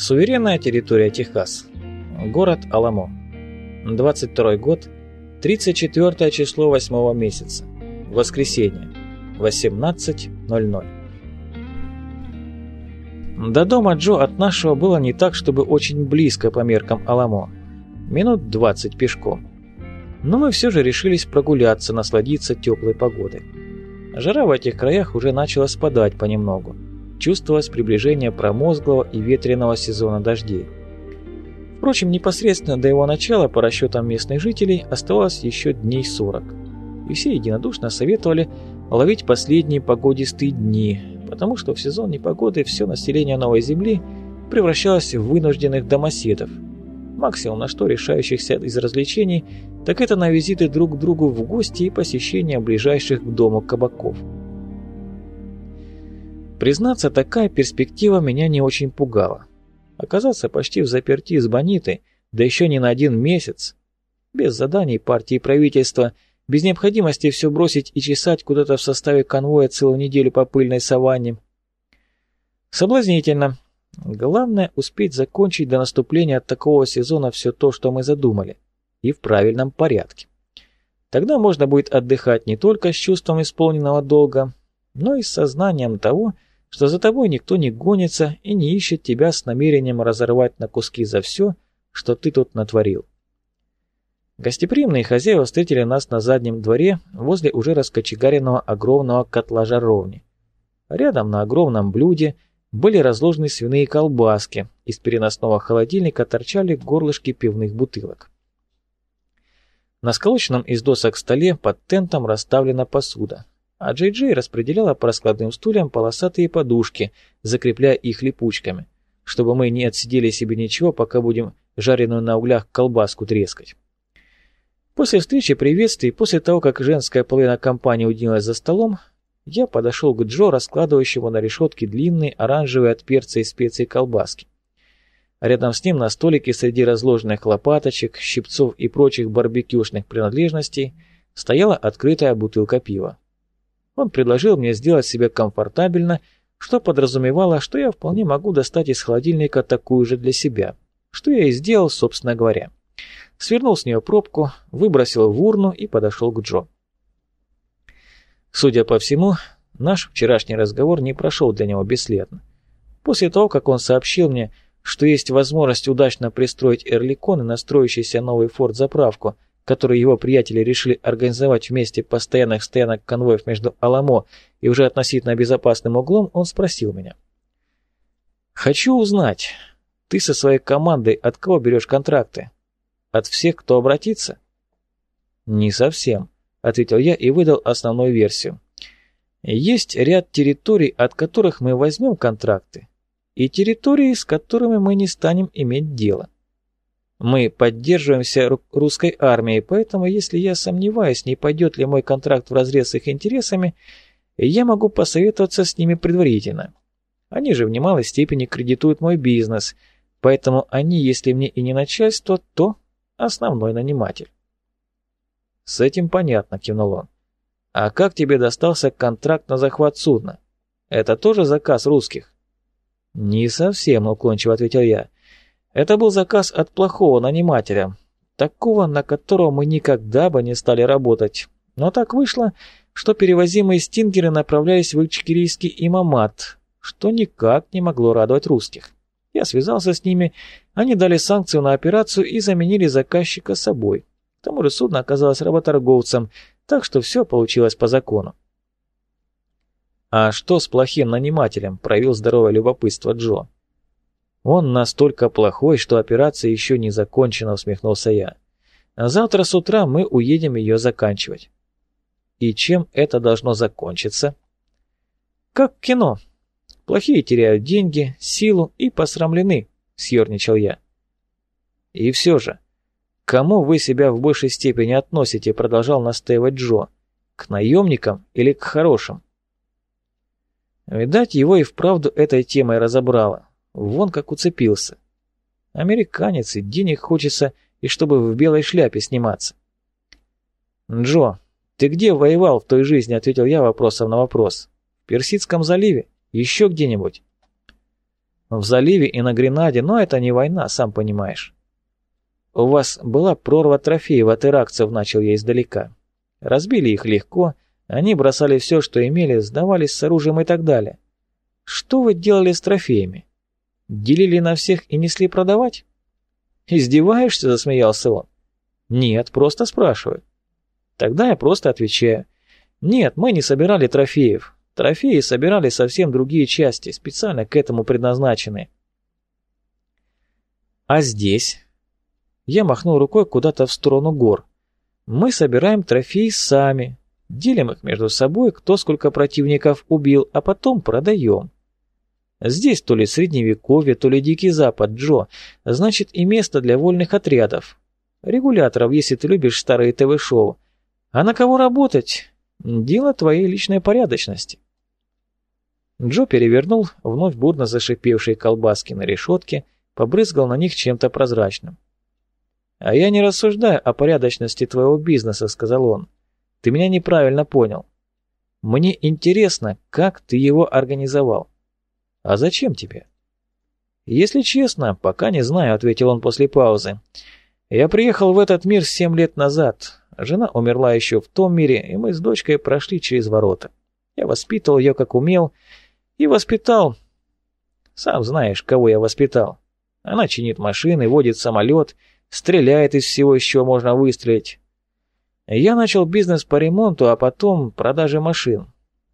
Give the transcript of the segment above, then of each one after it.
Суверенная территория Техас. Город Аламо. 22 год, 34 число 8 месяца. Воскресенье. 18.00. До дома Джо от нашего было не так, чтобы очень близко по меркам Аламо. Минут 20 пешком. Но мы все же решились прогуляться, насладиться теплой погодой. Жара в этих краях уже начала спадать понемногу чувствовалось приближение промозглого и ветреного сезона дождей. Впрочем, непосредственно до его начала, по расчетам местных жителей, оставалось еще дней 40. И все единодушно советовали ловить последние погодистые дни, потому что в сезон непогоды все население Новой Земли превращалось в вынужденных домоседов. Максимум на что решающихся из развлечений, так это на визиты друг к другу в гости и посещение ближайших к дому кабаков. Признаться, такая перспектива меня не очень пугала. Оказаться почти в заперти с Бонитой, да еще не на один месяц, без заданий партии и правительства, без необходимости все бросить и чесать куда-то в составе конвоя целую неделю по пыльной саванне. Соблазнительно. Главное успеть закончить до наступления такого сезона все то, что мы задумали, и в правильном порядке. Тогда можно будет отдыхать не только с чувством исполненного долга, но и с сознанием того, что что за тобой никто не гонится и не ищет тебя с намерением разорвать на куски за все, что ты тут натворил. Гостеприимные хозяева встретили нас на заднем дворе возле уже раскочегаренного огромного котла жаровни. Рядом на огромном блюде были разложены свиные колбаски, из переносного холодильника торчали горлышки пивных бутылок. На сколоченном из досок столе под тентом расставлена посуда, а Джей Джей распределяла по раскладным стульям полосатые подушки, закрепляя их липучками, чтобы мы не отсидели себе ничего, пока будем жареную на углях колбаску трескать. После встречи приветствий, после того, как женская половина компании уднилась за столом, я подошел к Джо, раскладывающему на решетке длинные оранжевые от перца и специй колбаски. рядом с ним на столике среди разложенных лопаточек, щипцов и прочих барбекюшных принадлежностей стояла открытая бутылка пива. Он предложил мне сделать себе комфортабельно, что подразумевало, что я вполне могу достать из холодильника такую же для себя, что я и сделал, собственно говоря. Свернул с нее пробку, выбросил в урну и подошел к Джо. Судя по всему, наш вчерашний разговор не прошел для него бесследно. После того, как он сообщил мне, что есть возможность удачно пристроить Эрликон и настроящийся новый форт-заправку – который его приятели решили организовать вместе постоянных стоянок конвоев между Аламо и уже относительно безопасным углом, он спросил меня. «Хочу узнать, ты со своей командой от кого берешь контракты? От всех, кто обратится?» «Не совсем», — ответил я и выдал основную версию. «Есть ряд территорий, от которых мы возьмем контракты, и территории, с которыми мы не станем иметь дело. Мы поддерживаемся русской армией, поэтому если я сомневаюсь, не пойдет ли мой контракт вразрез с их интересами, я могу посоветоваться с ними предварительно. Они же в немалой степени кредитуют мой бизнес, поэтому они, если мне и не начальство, то основной наниматель. С этим понятно, кивнул он. А как тебе достался контракт на захват судна? Это тоже заказ русских? Не совсем, уклончиво ответил я. Это был заказ от плохого нанимателя, такого, на которого мы никогда бы не стали работать. Но так вышло, что перевозимые стингеры направлялись в Ичкирийский имамат, что никак не могло радовать русских. Я связался с ними, они дали санкцию на операцию и заменили заказчика собой. К тому же судно оказалось работорговцем, так что все получилось по закону. «А что с плохим нанимателем?» – проявил здоровое любопытство Джо. «Он настолько плохой, что операция еще не закончена», — усмехнулся я. «А завтра с утра мы уедем ее заканчивать». «И чем это должно закончиться?» «Как кино. Плохие теряют деньги, силу и посрамлены», — съерничал я. «И все же, кому вы себя в большей степени относите?» — продолжал настаивать Джо. «К наемникам или к хорошим?» Видать, его и вправду этой темой разобрало. Вон как уцепился. Американец, и денег хочется, и чтобы в белой шляпе сниматься. «Джо, ты где воевал в той жизни?» — ответил я вопросом на вопрос. «В Персидском заливе? Еще где-нибудь?» В заливе и на Гренаде, но это не война, сам понимаешь. У вас была прорва трофеев от иракцев, начал я издалека. Разбили их легко, они бросали все, что имели, сдавались с оружием и так далее. Что вы делали с трофеями? Делили на всех и несли продавать? Издеваешься, засмеялся он. Нет, просто спрашиваю. Тогда я просто отвечаю. Нет, мы не собирали трофеев. Трофеи собирали совсем другие части, специально к этому предназначенные. А здесь? Я махнул рукой куда-то в сторону гор. Мы собираем трофеи сами, делим их между собой, кто сколько противников убил, а потом продаем. Здесь то ли средневековье, то ли дикий запад, Джо, значит и место для вольных отрядов. Регуляторов, если ты любишь старые ТВ-шоу. А на кого работать? Дело твоей личной порядочности. Джо перевернул вновь бурно зашипевшие колбаски на решетке, побрызгал на них чем-то прозрачным. «А я не рассуждаю о порядочности твоего бизнеса», — сказал он. «Ты меня неправильно понял. Мне интересно, как ты его организовал. А зачем тебе?» «Если честно, пока не знаю», — ответил он после паузы. «Я приехал в этот мир семь лет назад. Жена умерла еще в том мире, и мы с дочкой прошли через ворота. Я воспитывал ее как умел, и воспитал... Сам знаешь, кого я воспитал. Она чинит машины, водит самолет, стреляет из всего, из чего можно выстрелить. Я начал бизнес по ремонту, а потом продаже машин.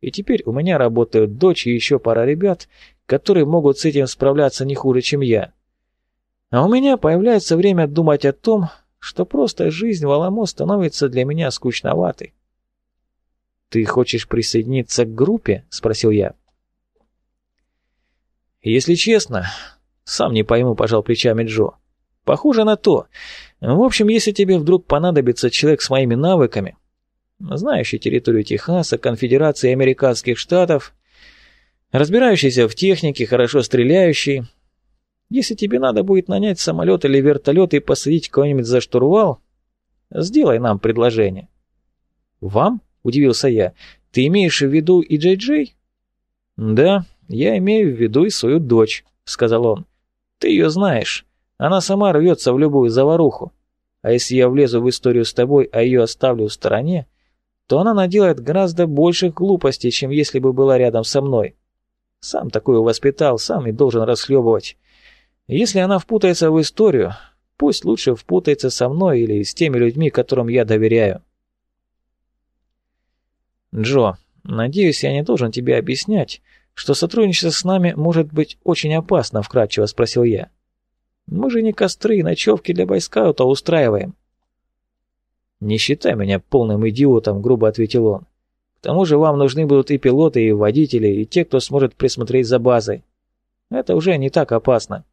И теперь у меня работают дочь и еще пара ребят, которые могут с этим справляться не хуже, чем я. А у меня появляется время думать о том, что просто жизнь в Аламо становится для меня скучноватой. «Ты хочешь присоединиться к группе?» — спросил я. «Если честно, сам не пойму», — пожал плечами Джо. «Похоже на то. В общем, если тебе вдруг понадобится человек с моими навыками, знающий территорию Техаса, Конфедерации Американских Штатов, разбирающийся в технике, хорошо стреляющий, если тебе надо будет нанять самолет или вертолет и посадить кого-нибудь за штурвал, сделай нам предложение». «Вам?» — удивился я. «Ты имеешь в виду и Джей-Джей?» «Да, я имею в виду и свою дочь», — сказал он. «Ты ее знаешь. Она сама рвется в любую заваруху. А если я влезу в историю с тобой, а ее оставлю в стороне, то она наделает гораздо больших глупостей, чем если бы была рядом со мной. Сам такую воспитал, сам и должен расхлебывать. Если она впутается в историю, пусть лучше впутается со мной или с теми людьми, которым я доверяю. Джо, надеюсь, я не должен тебе объяснять, что сотрудничество с нами может быть очень опасно?» — вкратчиво спросил я. «Мы же не костры и ночевки для бойскаута устраиваем». «Не считай меня полным идиотом», — грубо ответил он. «К тому же вам нужны будут и пилоты, и водители, и те, кто сможет присмотреть за базой. Это уже не так опасно».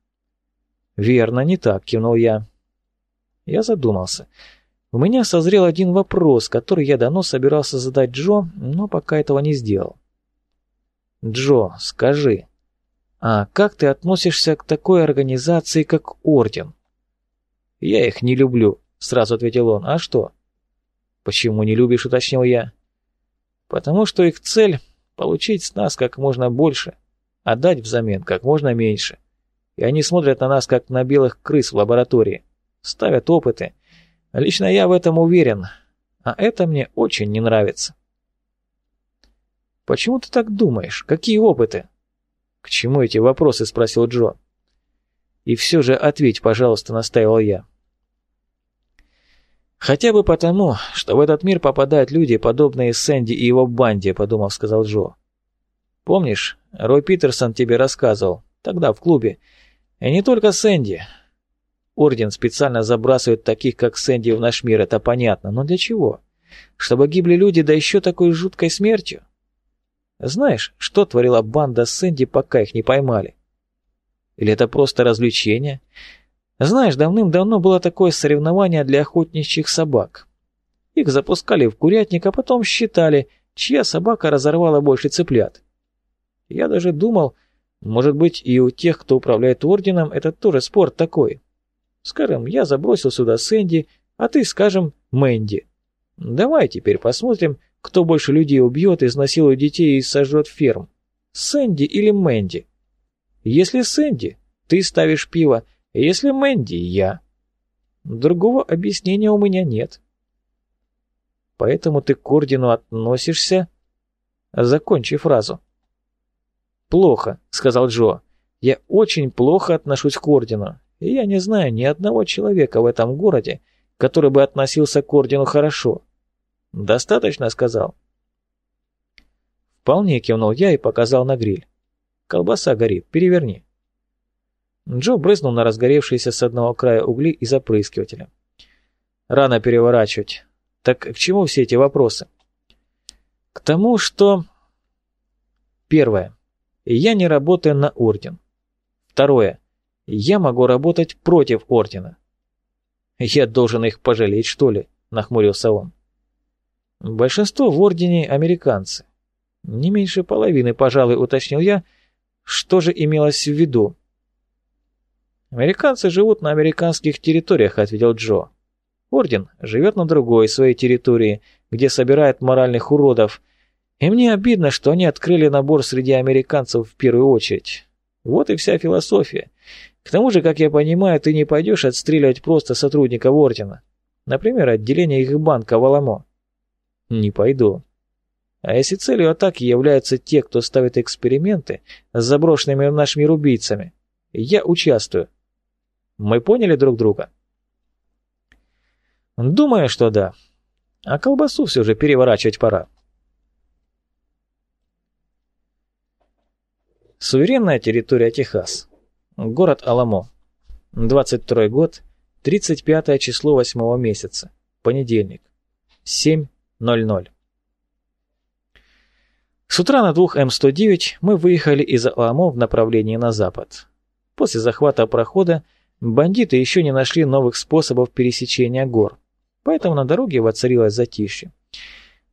«Верно, не так», — кивнул я. Я задумался. У меня созрел один вопрос, который я давно собирался задать Джо, но пока этого не сделал. Джо, скажи, а как ты относишься к такой организации, как Орден? Я их не люблю, сразу ответил он. А что? Почему не любишь, уточнил я. Потому что их цель — получить с нас как можно больше, а дать взамен как можно меньше. И они смотрят на нас, как на белых крыс в лаборатории. Ставят опыты. Лично я в этом уверен. А это мне очень не нравится. «Почему ты так думаешь? Какие опыты?» «К чему эти вопросы?» — спросил Джо. «И все же ответь, пожалуйста», — настаивал я. «Хотя бы потому, что в этот мир попадают люди, подобные Сэнди и его банде», — подумав, сказал Джо. «Помнишь, Рой Питерсон тебе рассказывал, тогда в клубе, и не только Сэнди. Орден специально забрасывает таких, как Сэнди, в наш мир, это понятно, но для чего? Чтобы гибли люди, да еще такой жуткой смертью?» Знаешь, что творила банда Сэнди, пока их не поймали? Или это просто развлечение? Знаешь, давным-давно было такое соревнование для охотничьих собак. Их запускали в курятник, а потом считали, чья собака разорвала больше цыплят. Я даже думал, может быть, и у тех, кто управляет орденом, это тоже спорт такой. Скажем, я забросил сюда Сэнди, а ты, скажем, Мэнди. Давай теперь посмотрим, кто больше людей убьет, изнасилует детей и сожжет ферм? Сэнди или Мэнди? Если Сэнди, ты ставишь пиво, если Мэнди, я. Другого объяснения у меня нет. Поэтому ты к ордену относишься... Закончи фразу. «Плохо», — сказал Джо. «Я очень плохо отношусь к ордену, и я не знаю ни одного человека в этом городе, который бы относился к ордену хорошо. Достаточно, сказал?» «Вполне», — кивнул я и показал на гриль. «Колбаса горит, переверни». Джо брызнул на разгоревшиеся с одного края угли из опрыскивателя. «Рано переворачивать. Так к чему все эти вопросы?» «К тому, что...» Первое. Я не работаю на орден. Второе. Я могу работать против ордена. Я должен их пожалеть, что ли? Нахмурился он. Большинство в ордене американцы. Не меньше половины, пожалуй, уточнил я. Что же имелось в виду? Американцы живут на американских территориях, ответил Джо. Орден живет на другой, своей территории, где собирает моральных уродов, и мне обидно, что они открыли набор среди американцев в первую очередь. Вот и вся философия. К тому же, как я понимаю, ты не пойдешь отстреливать просто сотрудников Ордена. Например, отделение их банка в Аламо. Не пойду. А если целью атаки являются те, кто ставит эксперименты с заброшенными нашими убийцами, я участвую. Мы поняли друг друга? Думаю, что да. А колбасу все же переворачивать пора. Суверенная территория Техас. Город Аламо. 22 год, 35 число 8 месяца. Понедельник. 7.00. С утра на двух М109 мы выехали из Аламо в направлении на запад. После захвата прохода бандиты еще не нашли новых способов пересечения гор, поэтому на дороге воцарилось затишье.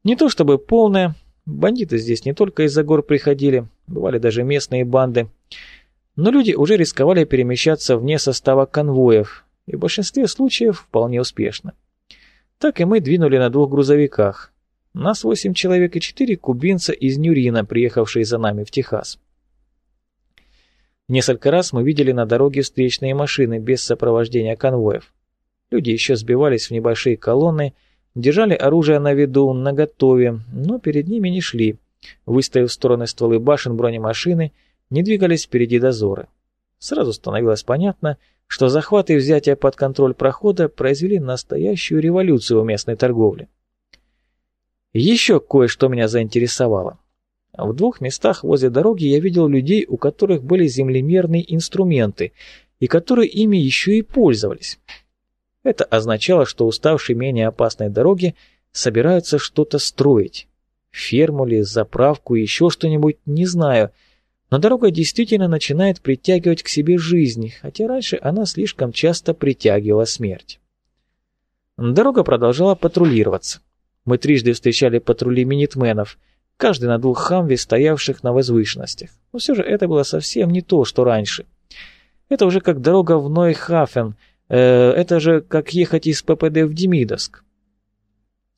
Не то чтобы полное, Бандиты здесь не только из-за гор приходили, бывали даже местные банды. Но люди уже рисковали перемещаться вне состава конвоев, и в большинстве случаев вполне успешно. Так и мы двинули на двух грузовиках. Нас восемь человек и четыре кубинца из Нюрина, приехавшие за нами в Техас. Несколько раз мы видели на дороге встречные машины без сопровождения конвоев. Люди еще сбивались в небольшие колонны, Держали оружие на виду, наготове, но перед ними не шли. Выставив в стороны стволы башен бронемашины, не двигались впереди дозоры. Сразу становилось понятно, что захват и взятие под контроль прохода произвели настоящую революцию в местной торговле. Еще кое-что меня заинтересовало. В двух местах возле дороги я видел людей, у которых были землемерные инструменты, и которые ими еще и пользовались. Это означало, что уставшие менее опасной дороги собираются что-то строить. Ферму ли, заправку, еще что-нибудь, не знаю. Но дорога действительно начинает притягивать к себе жизнь, хотя раньше она слишком часто притягивала смерть. Дорога продолжала патрулироваться. Мы трижды встречали патрули минитменов, каждый на двух хамве, стоявших на возвышенностях. Но все же это было совсем не то, что раньше. Это уже как дорога в Нойхафен – Э, это же как ехать из ППД в Демидовск.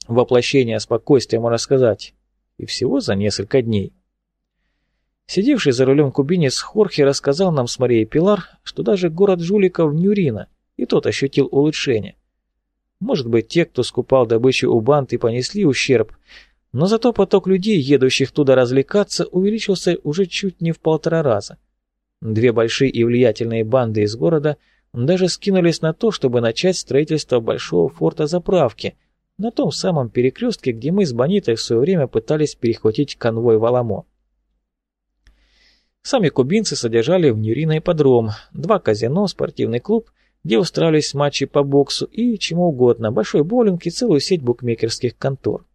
Воплощение спокойствия, можно сказать. И всего за несколько дней. Сидевший за рулем кубинец Хорхе рассказал нам с Марией Пилар, что даже город жуликов Нюрина, и тот ощутил улучшение. Может быть, те, кто скупал добычу у банд и понесли ущерб, но зато поток людей, едущих туда развлекаться, увеличился уже чуть не в полтора раза. Две большие и влиятельные банды из города – даже скинулись на то, чтобы начать строительство большого форта заправки на том самом перекрестке, где мы с Бонитой в свое время пытались перехватить конвой в Аламо. Сами кубинцы содержали в Нюрино ипподром, два казино, спортивный клуб, где устраивались матчи по боксу и чему угодно, большой боулинг и целую сеть букмекерских контор.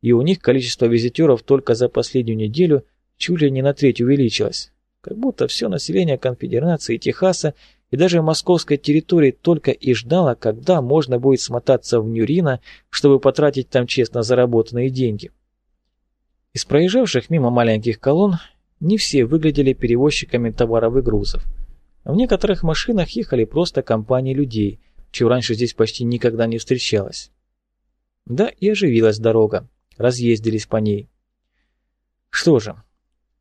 И у них количество визитеров только за последнюю неделю чуть ли не на треть увеличилось. Как будто все население конфедерации Техаса и даже московской территории только и ждала, когда можно будет смотаться в Нюрино, чтобы потратить там честно заработанные деньги. Из проезжавших мимо маленьких колонн не все выглядели перевозчиками товаров и грузов. В некоторых машинах ехали просто компании людей, чего раньше здесь почти никогда не встречалось. Да, и оживилась дорога, разъездились по ней. Что же,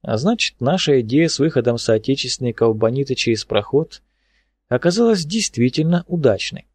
А значит, наша идея с выходом соотечественников Бониты через проход оказалась действительно удачной.